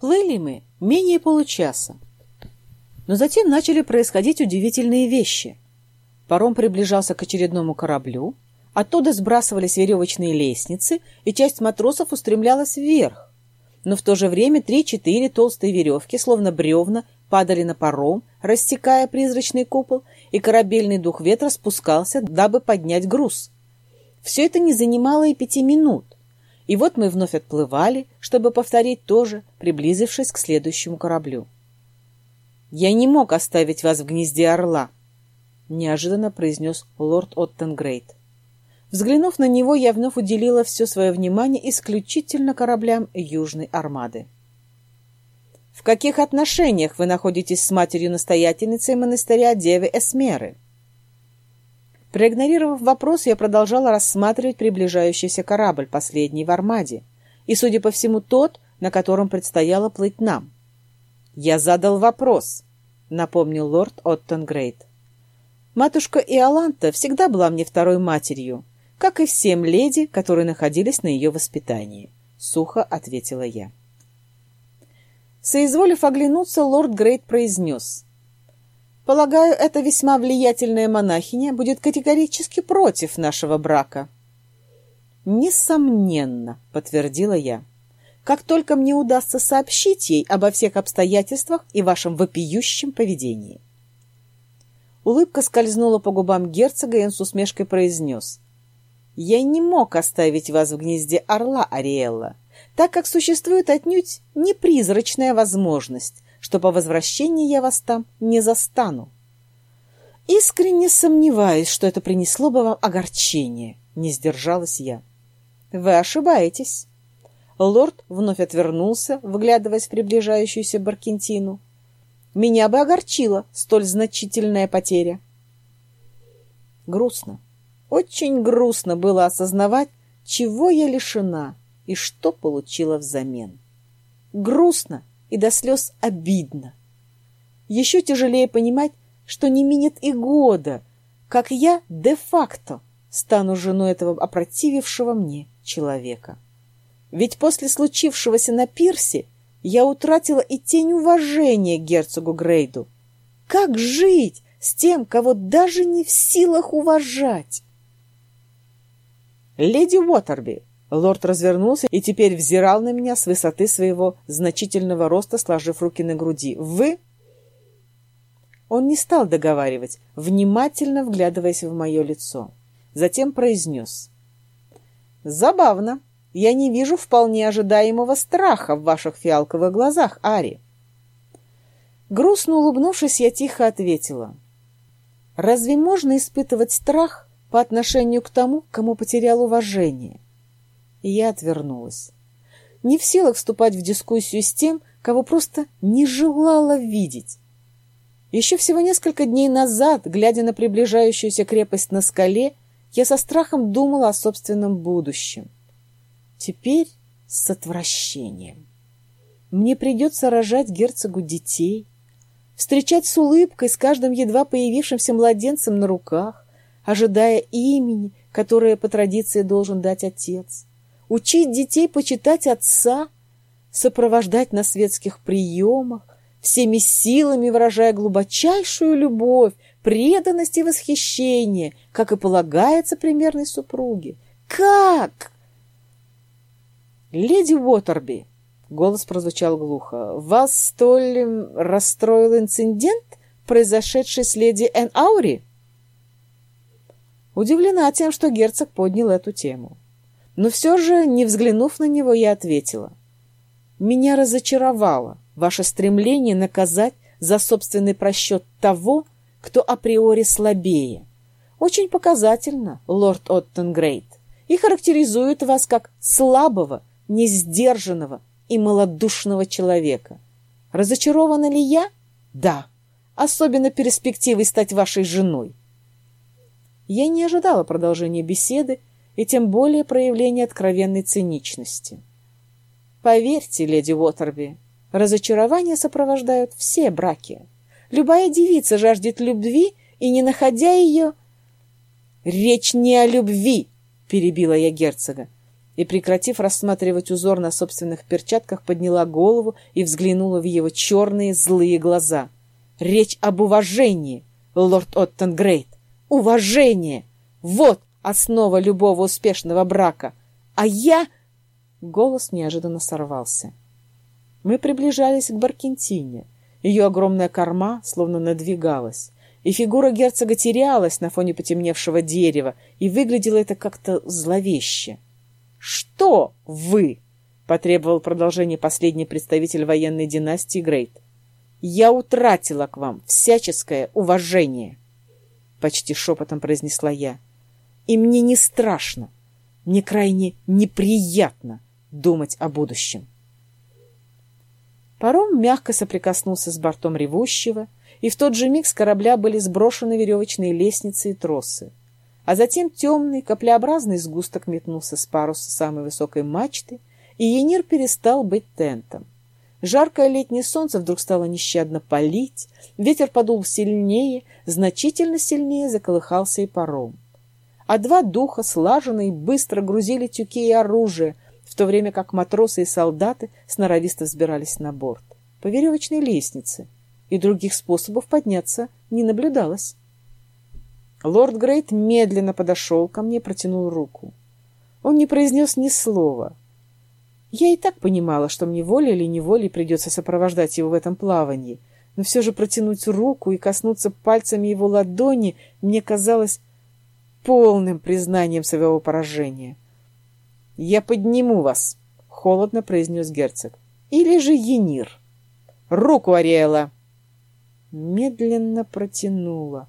Плыли мы менее получаса. Но затем начали происходить удивительные вещи. Паром приближался к очередному кораблю, оттуда сбрасывались веревочные лестницы, и часть матросов устремлялась вверх. Но в то же время три-четыре толстые веревки, словно бревна, падали на паром, растекая призрачный купол, и корабельный дух ветра спускался, дабы поднять груз. Все это не занимало и пяти минут. И вот мы вновь отплывали, чтобы повторить то же, приблизившись к следующему кораблю. «Я не мог оставить вас в гнезде орла», — неожиданно произнес лорд Оттенгрейд. Взглянув на него, я вновь уделила все свое внимание исключительно кораблям Южной Армады. «В каких отношениях вы находитесь с матерью-настоятельницей монастыря Девы Эсмеры?» Проигнорировав вопрос, я продолжала рассматривать приближающийся корабль, последний в Армаде, и, судя по всему, тот, на котором предстояло плыть нам. «Я задал вопрос», — напомнил лорд Оттенгрейд. «Матушка Иоланта всегда была мне второй матерью, как и всем леди, которые находились на ее воспитании», — сухо ответила я. Соизволив оглянуться, лорд Грейт произнес — Полагаю, эта весьма влиятельная монахиня будет категорически против нашего брака. Несомненно, подтвердила я. Как только мне удастся сообщить ей обо всех обстоятельствах и вашем вопиющем поведении. Улыбка скользнула по губам герцога, и он с усмешкой произнес. «Я не мог оставить вас в гнезде орла, Ариэлла, так как существует отнюдь непризрачная возможность, что по возвращении я вас там не застану. Искренне сомневаюсь, что это принесло бы вам огорчение, не сдержалась я. Вы ошибаетесь. Лорд вновь отвернулся, вглядываясь в приближающуюся Баркентину. Меня бы огорчила столь значительная потеря. Грустно, очень грустно было осознавать, чего я лишена и что получила взамен. Грустно, и до слез обидно. Еще тяжелее понимать, что не минет и года, как я де-факто стану женой этого опротивившего мне человека. Ведь после случившегося на пирсе я утратила и тень уважения герцогу Грейду. Как жить с тем, кого даже не в силах уважать? «Леди Уотерби, Лорд развернулся и теперь взирал на меня с высоты своего значительного роста, сложив руки на груди. «Вы...» Он не стал договаривать, внимательно вглядываясь в мое лицо. Затем произнес. «Забавно. Я не вижу вполне ожидаемого страха в ваших фиалковых глазах, Ари». Грустно улыбнувшись, я тихо ответила. «Разве можно испытывать страх по отношению к тому, кому потерял уважение?» И я отвернулась. Не в силах вступать в дискуссию с тем, кого просто не желала видеть. Еще всего несколько дней назад, глядя на приближающуюся крепость на скале, я со страхом думала о собственном будущем. Теперь с отвращением. Мне придется рожать герцогу детей, встречать с улыбкой с каждым едва появившимся младенцем на руках, ожидая имени, которое по традиции должен дать отец учить детей почитать отца, сопровождать на светских приемах, всеми силами выражая глубочайшую любовь, преданность и восхищение, как и полагается примерной супруге. Как? Леди Уотерби, голос прозвучал глухо, вас столь расстроил инцидент, произошедший с леди Эн Аури? Удивлена тем, что герцог поднял эту тему. Но все же, не взглянув на него, я ответила. «Меня разочаровало ваше стремление наказать за собственный просчет того, кто априори слабее. Очень показательно, лорд Оттенгрейд, и характеризует вас как слабого, несдержанного и малодушного человека. Разочарована ли я? Да, особенно перспективой стать вашей женой. Я не ожидала продолжения беседы и тем более проявление откровенной циничности. Поверьте, леди Уотерби, разочарования сопровождают все браки. Любая девица жаждет любви, и, не находя ее... «Речь не о любви!» — перебила я герцога. и, прекратив рассматривать узор на собственных перчатках, подняла голову и взглянула в его черные злые глаза. «Речь об уважении, лорд Оттенгрейд! Уважение! Вот основа любого успешного брака! А я...» Голос неожиданно сорвался. Мы приближались к Баркентине. Ее огромная корма словно надвигалась, и фигура герцога терялась на фоне потемневшего дерева, и выглядело это как-то зловеще. «Что вы?» — потребовал продолжение последний представитель военной династии Грейт. «Я утратила к вам всяческое уважение», — почти шепотом произнесла я. «И мне не страшно, мне крайне неприятно думать о будущем». Паром мягко соприкоснулся с бортом ревущего, и в тот же миг с корабля были сброшены веревочные лестницы и тросы. А затем темный, каплеобразный сгусток метнулся с паруса самой высокой мачты, и Енир перестал быть тентом. Жаркое летнее солнце вдруг стало нещадно палить, ветер подул сильнее, значительно сильнее заколыхался и паром. А два духа слаженно и быстро грузили тюки и оружие, в то время как матросы и солдаты сноровисто взбирались на борт. По веревочной лестнице, и других способов подняться не наблюдалось. Лорд Грейт медленно подошел ко мне, протянул руку. Он не произнес ни слова. Я и так понимала, что мне волей или неволей придется сопровождать его в этом плавании, но все же протянуть руку и коснуться пальцами его ладони мне казалось полным признанием своего поражения. «Я подниму вас», — холодно произнес герцог. «Или же Енир». «Руку, Ариэла!» Медленно протянула.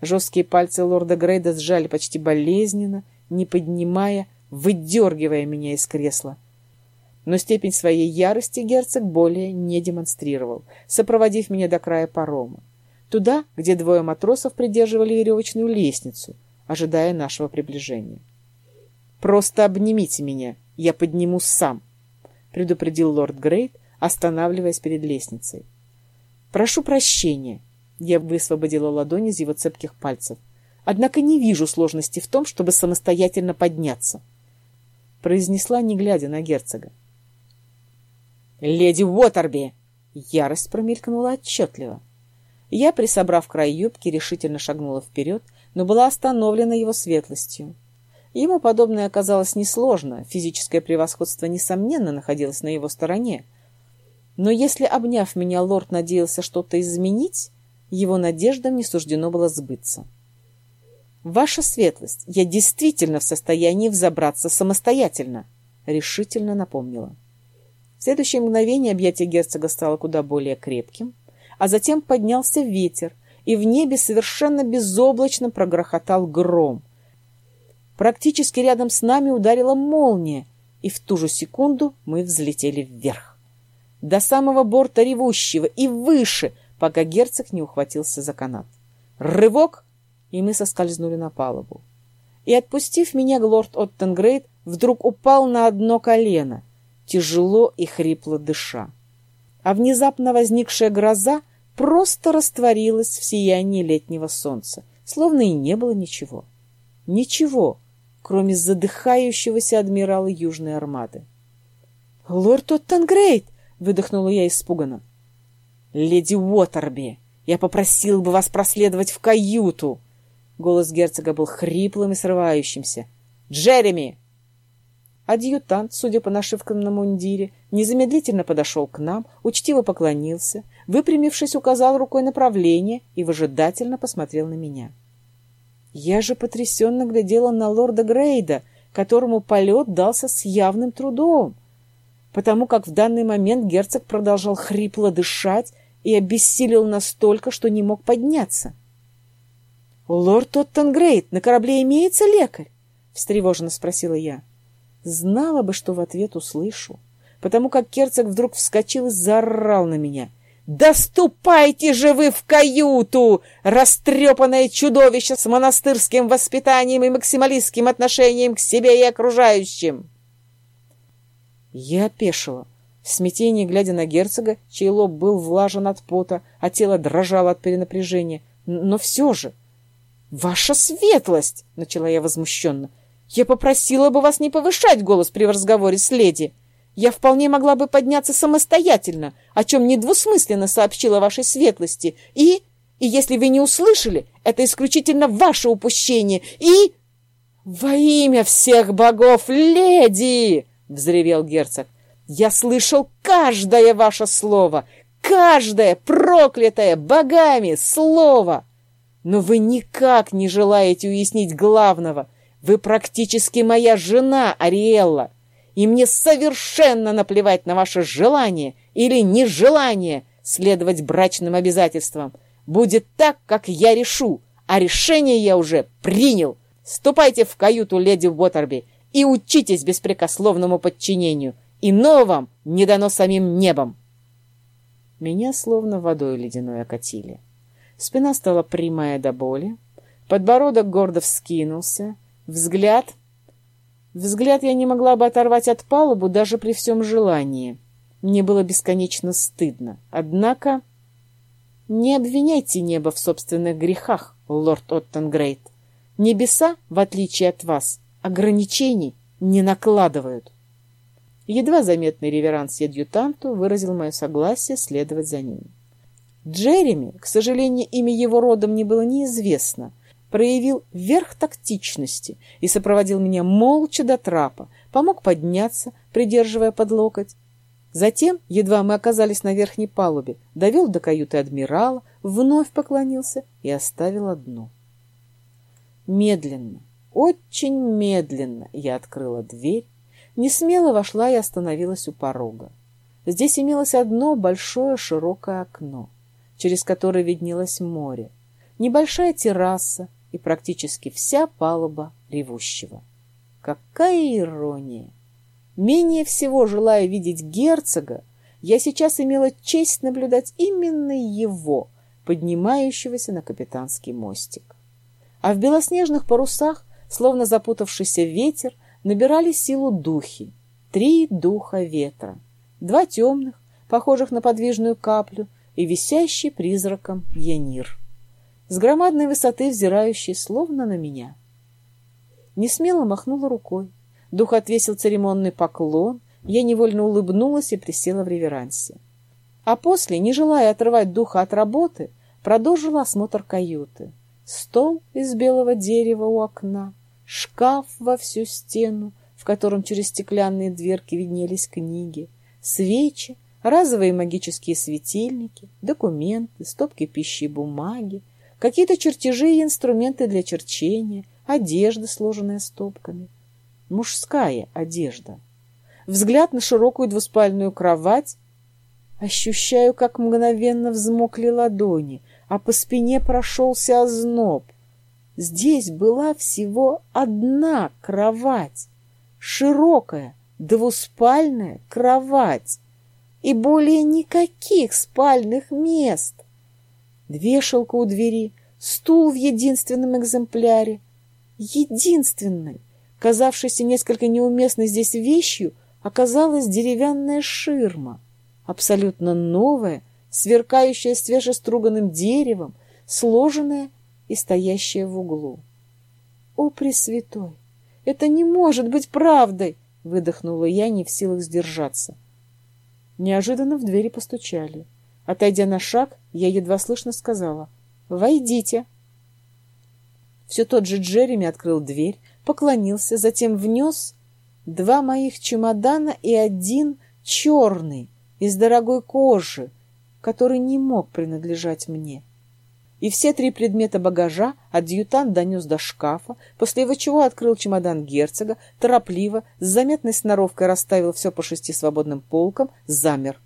Жесткие пальцы лорда Грейда сжали почти болезненно, не поднимая, выдергивая меня из кресла. Но степень своей ярости герцог более не демонстрировал, сопроводив меня до края парома. Туда, где двое матросов придерживали веревочную лестницу, ожидая нашего приближения. «Просто обнимите меня, я подниму сам», — предупредил лорд Грейт, останавливаясь перед лестницей. «Прошу прощения», — я высвободила ладони из его цепких пальцев. «Однако не вижу сложности в том, чтобы самостоятельно подняться», — произнесла, не глядя на герцога. «Леди Уотерби!» Ярость промелькнула отчетливо. Я, присобрав край юбки, решительно шагнула вперед, но была остановлена его светлостью. Ему подобное оказалось несложно, физическое превосходство, несомненно, находилось на его стороне. Но если, обняв меня, лорд надеялся что-то изменить, его надеждам не суждено было сбыться. «Ваша светлость, я действительно в состоянии взобраться самостоятельно», — решительно напомнила. В следующее мгновение объятие герцога стало куда более крепким, а затем поднялся ветер, и в небе совершенно безоблачно прогрохотал гром, Практически рядом с нами ударила молния, и в ту же секунду мы взлетели вверх. До самого борта ревущего и выше, пока герцог не ухватился за канат. Рывок, и мы соскользнули на палубу. И, отпустив меня, лорд Оттенгрейд вдруг упал на одно колено, тяжело и хрипло дыша. А внезапно возникшая гроза просто растворилась в сиянии летнего солнца, словно и не было ничего. Ничего, кроме задыхающегося адмирала Южной Армады. «Лорд Оттенгрейд!» — выдохнула я испуганно. «Леди Уотерби, я попросил бы вас проследовать в каюту!» Голос герцога был хриплым и срывающимся. «Джереми!» Адъютант, судя по нашивкам на мундире, незамедлительно подошел к нам, учтиво поклонился, выпрямившись, указал рукой направление и выжидательно посмотрел на меня. Я же потрясенно глядела на лорда Грейда, которому полет дался с явным трудом, потому как в данный момент герцог продолжал хрипло дышать и обессилел настолько, что не мог подняться. «Лорд Тоттенгрейд, на корабле имеется лекарь?» — встревоженно спросила я. Знала бы, что в ответ услышу, потому как герцог вдруг вскочил и заорал на меня — «Да ступайте же вы в каюту, растрепанное чудовище с монастырским воспитанием и максималистским отношением к себе и окружающим!» Я опешила, в смятении глядя на герцога, чей лоб был влажен от пота, а тело дрожало от перенапряжения. Но все же... «Ваша светлость!» — начала я возмущенно. Я попросила бы вас не повышать голос при разговоре с леди. Я вполне могла бы подняться самостоятельно, о чем недвусмысленно сообщила вашей светлости. И, и если вы не услышали, это исключительно ваше упущение. И... «Во имя всех богов, леди!» — взревел герцог. «Я слышал каждое ваше слово, каждое проклятое богами слово! Но вы никак не желаете уяснить главного. Вы практически моя жена, Ариэлла, и мне совершенно наплевать на ваше желание или нежелание следовать брачным обязательствам. Будет так, как я решу, а решение я уже принял». Ступайте в каюту леди Уотерби и учитесь беспрекословному подчинению. Иного вам не дано самим небом. Меня словно водой ледяной окатили. Спина стала прямая до боли, подбородок гордо вскинулся, взгляд... Взгляд я не могла бы оторвать от палубу даже при всем желании. Мне было бесконечно стыдно. Однако... Не обвиняйте небо в собственных грехах, лорд Оттенгрейд. Небеса, в отличие от вас, ограничений не накладывают. Едва заметный реверанс адъютанту выразил мое согласие следовать за ним. Джереми, к сожалению, имя его родом не было неизвестно, проявил верх тактичности и сопроводил меня молча до трапа, помог подняться, придерживая под локоть. Затем, едва мы оказались на верхней палубе, довел до каюты адмирала, вновь поклонился и оставил одну. Медленно, очень медленно я открыла дверь, не смело вошла и остановилась у порога. Здесь имелось одно большое широкое окно, через которое виднелось море, небольшая терраса и практически вся палуба ревущего. Какая ирония! Менее всего желая видеть герцога, я сейчас имела честь наблюдать именно его, поднимающегося на капитанский мостик а в белоснежных парусах, словно запутавшийся ветер, набирали силу духи. Три духа ветра. Два темных, похожих на подвижную каплю, и висящий призраком Янир. С громадной высоты взирающий, словно на меня. Несмело махнула рукой. Дух отвесил церемонный поклон, я невольно улыбнулась и присела в реверансе. А после, не желая отрывать духа от работы, продолжила осмотр каюты. Стол из белого дерева у окна, шкаф во всю стену, в котором через стеклянные дверки виднелись книги, свечи, разовые магические светильники, документы, стопки пищи и бумаги, какие-то чертежи и инструменты для черчения, одежда, сложенная стопками. Мужская одежда. Взгляд на широкую двуспальную кровать. Ощущаю, как мгновенно взмокли ладони, а по спине прошелся озноб. Здесь была всего одна кровать, широкая, двуспальная кровать и более никаких спальных мест. Вешалка у двери, стул в единственном экземпляре. Единственной, казавшейся несколько неуместной здесь вещью, оказалась деревянная ширма, абсолютно новая сверкающая свежеструганным деревом, сложенная и стоящая в углу. «О, Пресвятой! Это не может быть правдой!» — выдохнула я, не в силах сдержаться. Неожиданно в двери постучали. Отойдя на шаг, я едва слышно сказала «Войдите!» Все тот же Джереми открыл дверь, поклонился, затем внес два моих чемодана и один черный, из дорогой кожи, который не мог принадлежать мне. И все три предмета багажа адъютант донес до шкафа, после чего открыл чемодан герцога, торопливо, с заметной сноровкой расставил все по шести свободным полкам, замер.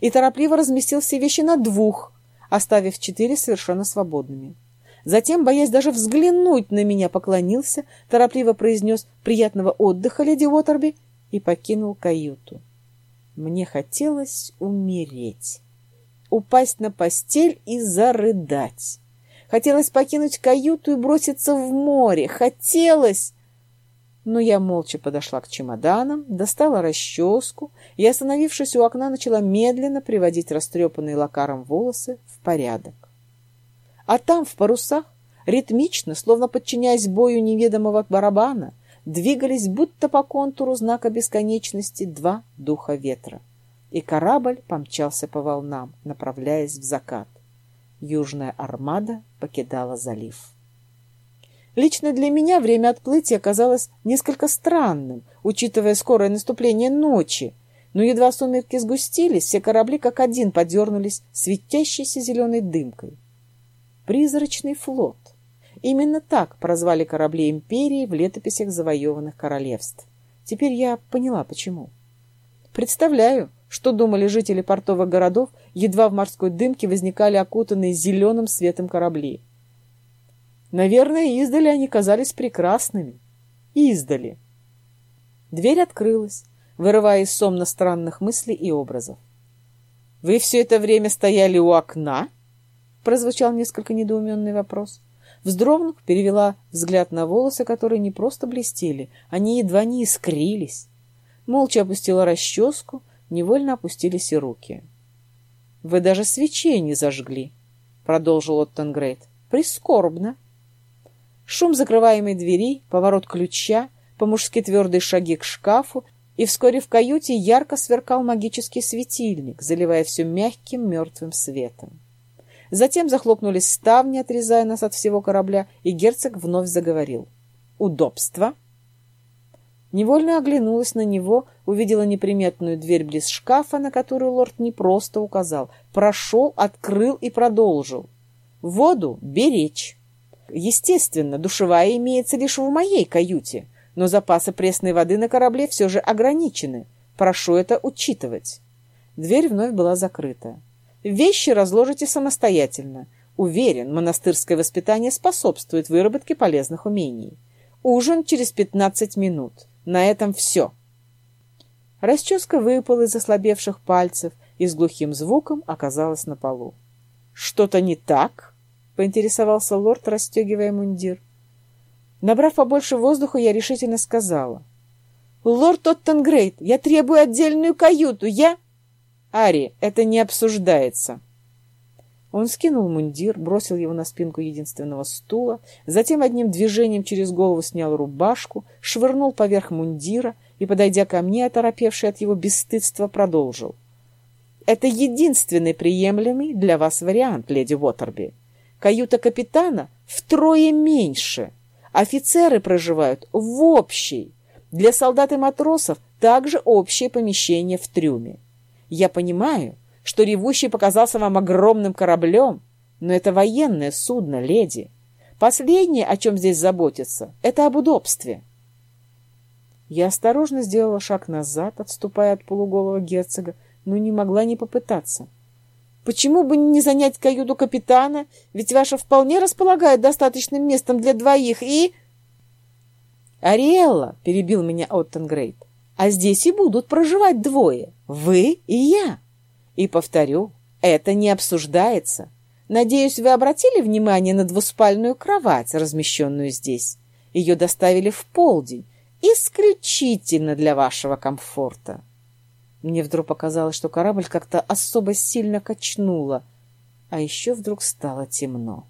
И торопливо разместил все вещи на двух, оставив четыре совершенно свободными. Затем, боясь даже взглянуть на меня, поклонился, торопливо произнес «приятного отдыха, леди Уотерби» и покинул каюту. Мне хотелось умереть упасть на постель и зарыдать. Хотелось покинуть каюту и броситься в море. Хотелось... Но я молча подошла к чемоданам, достала расческу и, остановившись у окна, начала медленно приводить растрепанные лакаром волосы в порядок. А там, в парусах, ритмично, словно подчиняясь бою неведомого барабана, двигались будто по контуру знака бесконечности два духа ветра. И корабль помчался по волнам, направляясь в закат. Южная армада покидала залив. Лично для меня время отплытия казалось несколько странным, учитывая скорое наступление ночи, но едва сумерки сгустились, все корабли как один подернулись светящейся зеленой дымкой. Призрачный флот. Именно так прозвали корабли империи в летописях завоеванных королевств. Теперь я поняла, почему. Представляю, что думали жители портовых городов, едва в морской дымке возникали окутанные зеленым светом корабли. Наверное, издали они казались прекрасными. Издали. Дверь открылась, вырывая из сомна странных мыслей и образов. «Вы все это время стояли у окна?» прозвучал несколько недоуменный вопрос. Вздрогнув, перевела взгляд на волосы, которые не просто блестели, они едва не искрились. Молча опустила расческу, невольно опустились и руки. — Вы даже свечей не зажгли, — продолжил Оттенгрейд. — Прискорбно. Шум закрываемой двери, поворот ключа, по-мужски твердые шаги к шкафу, и вскоре в каюте ярко сверкал магический светильник, заливая все мягким мертвым светом. Затем захлопнулись ставни, отрезая нас от всего корабля, и герцог вновь заговорил. «Удобство?» Невольно оглянулась на него, увидела неприметную дверь близ шкафа, на которую лорд не просто указал. Прошел, открыл и продолжил. «Воду беречь!» Естественно, душевая имеется лишь в моей каюте, но запасы пресной воды на корабле все же ограничены. Прошу это учитывать. Дверь вновь была закрыта. Вещи разложите самостоятельно. Уверен, монастырское воспитание способствует выработке полезных умений. Ужин через пятнадцать минут. На этом все. Расческа выпала из ослабевших пальцев и с глухим звуком оказалась на полу. «Что-то не так?» — поинтересовался лорд, расстегивая мундир. Набрав побольше воздуха, я решительно сказала. «Лорд Оттенгрейд, я требую отдельную каюту, я...» «Ари, это не обсуждается». Он скинул мундир, бросил его на спинку единственного стула, затем одним движением через голову снял рубашку, швырнул поверх мундира и, подойдя ко мне, оторопевший от его бесстыдства, продолжил. «Это единственный приемлемый для вас вариант, леди Уотерби. Каюта капитана втрое меньше. Офицеры проживают в общей. Для солдат и матросов также общее помещение в трюме. Я понимаю, что ревущий показался вам огромным кораблем, но это военное судно, леди. Последнее, о чем здесь заботится, это об удобстве. Я осторожно сделала шаг назад, отступая от полуголого герцога, но не могла не попытаться. Почему бы не занять каюту капитана? Ведь ваша вполне располагает достаточным местом для двоих и... «Ариэлла!» — перебил меня Оттенгрейд. А здесь и будут проживать двое, вы и я. И повторю, это не обсуждается. Надеюсь, вы обратили внимание на двуспальную кровать, размещенную здесь. Ее доставили в полдень, исключительно для вашего комфорта. Мне вдруг показалось, что корабль как-то особо сильно качнуло, а еще вдруг стало темно.